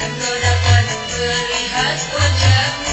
Engkau dapat melihat wajahmu